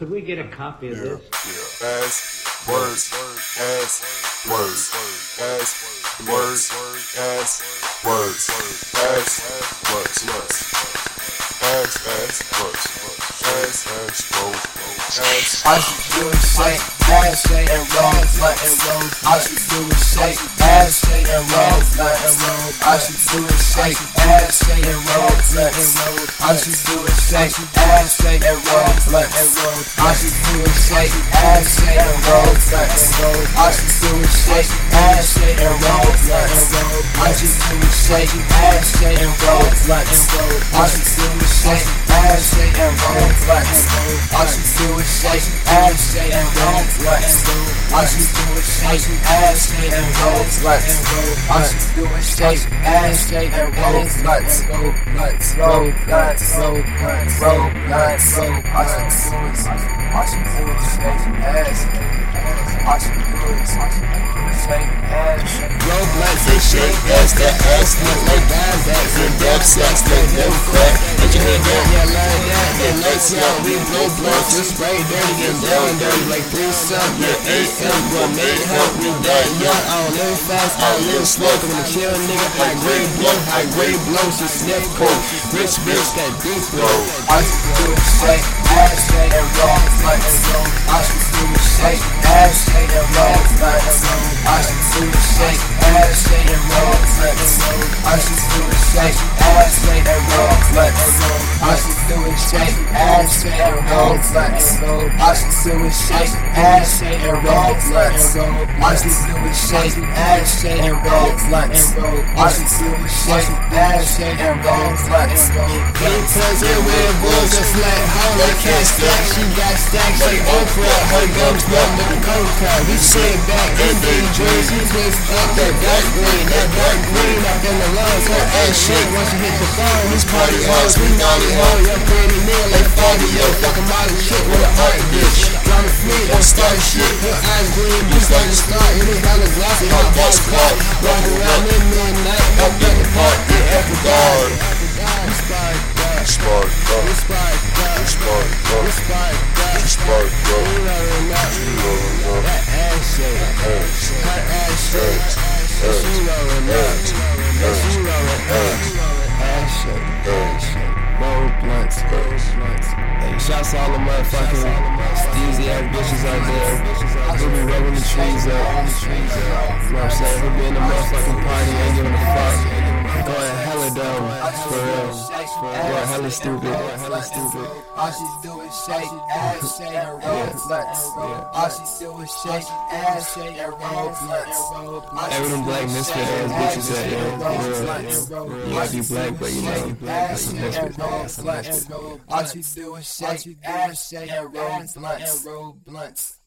Could we get a copy of this? yeah. Ass, words, ass, words, ass, words, ass, words, ass, words, words. Ass, ass, words, ass, ass, words. All she do say ass and roll, blunt and roll. All she do say ass and roll, blunt and roll. All she do say ass and roll, blunt and roll. All she do say ass and roll, blunt and roll. All she do is say ass and roll, blunt and roll. All she do is say ass and roll, blunt and roll. All she do is say ass and roll, blunt and roll. All she do is say ass and roll, blunt and roll. All she do is say ass and roll, blunt and roll. All she do is say ass roll, blunt and roll. All she do is say ass roll, blunt and roll, blunt, roll, blunt, roll, blunt, roll, blunt, roll. She do is, all she do say ass. Do is say ass. Blunts and shake ass, that ass look like Dimex and dub sex, they never crack. Put your hand down, yeah, learn that. Lights out, we blow blunts, we spray dirty and down dirty like three some, yeah, eight M, gourmet help me that young. I don't live fast, I live slow. Come to kill nigga, high grade blow, high grade blow, she sniff coke. Rich bitch, that deep blow. I she do say ass and and roll. All she do is ass and roll, blunt and roll. All she do is say ass and roll, blunt and roll. All she do is say ass and roll, blunt and roll. All she do is say ass and roll, blunt and roll. All she do is say ass and roll, blunt and roll. All she do is say ass and roll, blunt and roll. All she do is say ass and roll, roll. Big toes and red bulls and flat hoe like cat stack. She got stacks like Oprah. Her gums numb the crowd. We sit back in the daydreams. We twist up that dark green, that dark green up in the lungs. Her ass shake once you hit the phone. These party hoes, we naughty hoe. Your pretty meal like Fabio. Fuck a model with an art bitch. Drama free, don't start shit. Her eyes green, just like the start. Hit his dollar glass and her boss clock. Walk around at midnight, up at the park, yeah, after dark. Spark up. Spark up, Spark up. spark up, Spark up, ass she up. she up. Hey, shouts to all the motherfucking steezy ass bitches out there. Who be rubbing the trees up. You know what I'm saying? Who be in the motherfucking party, ain't giving a fuck. Hella stupid. Hella stupid. All she do is shake ass and roll blunt and roll. All she do is shake ass and roll blunt and roll. Hey, where them black misfit ass bitches at, yo? Real. You might be black, but you know, that's a misfit. That's a misfit. All she do is shake ass and roll blunt and roll blunts.